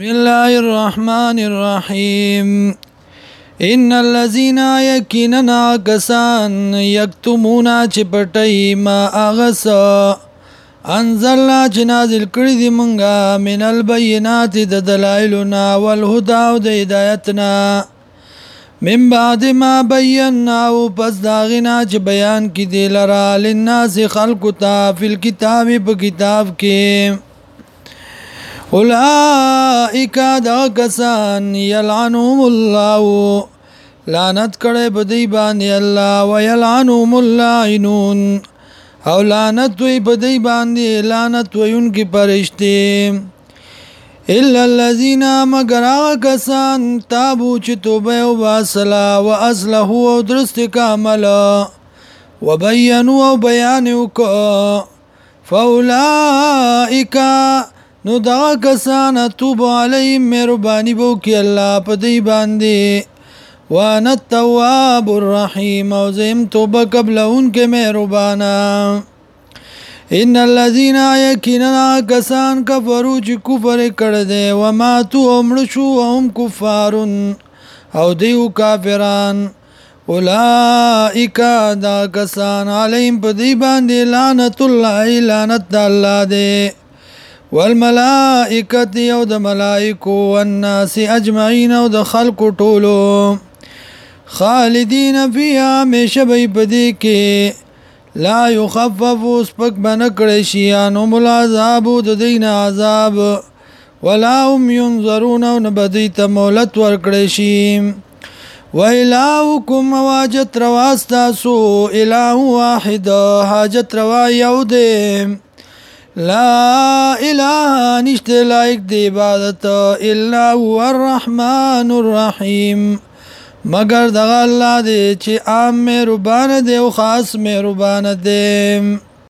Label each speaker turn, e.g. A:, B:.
A: بسم الله الرحمن الرحيم ان الذين يكننا كسان يكتمون چپټي ما اغس انزلنا جنازل کړي دي مونږه من البينات د دلایلنا والهدى او د هدایتنا من بعد ما بينا او پس داغنا چې بیان کړي لرا للناس خلقتا فی الكتاب په کتاب کې اولائک دا کسان یلعنهم الله لعنت کړي په دی باندې الله ويلعنهم اللائنون او لعنت وي په دی باندې لعنت ويونکي پرشتي الا الذين مگر کسان تابو چې توبه او واصله واصله او درست کامل وبينوا وبيان وک فاولائک نو دا کسان توب علی مهربانی بو کی الله په دی باندې وانا التواب الرحیم او زم توبه قبل اون کې مهربانا ان الذين يكننا كسان كفروا چې کفر کړه دي و ما تو امر شو هم کفارون او دیو کافران اولائک دا کسان علیم په دی باندې لعنت الله لعنت الله دی والملائکت یو د ملائکو والناس اجمعین او د خلق ټولو خالدین فیها مشبی پدی کې لا یخفف سپک بنکړی شي انو مل عذاب د دین عذاب ولا هم ينظرون او نبدی ته مولت ورکړی شي وإلهكم واجت رواستاسو إله واحد حاجت روا یو دیم لا اله نشته لایک د عبادت الا هو الرحمن الرحیم مگر دغه الله دی چې عام مهربان دی او خاص مهربان دی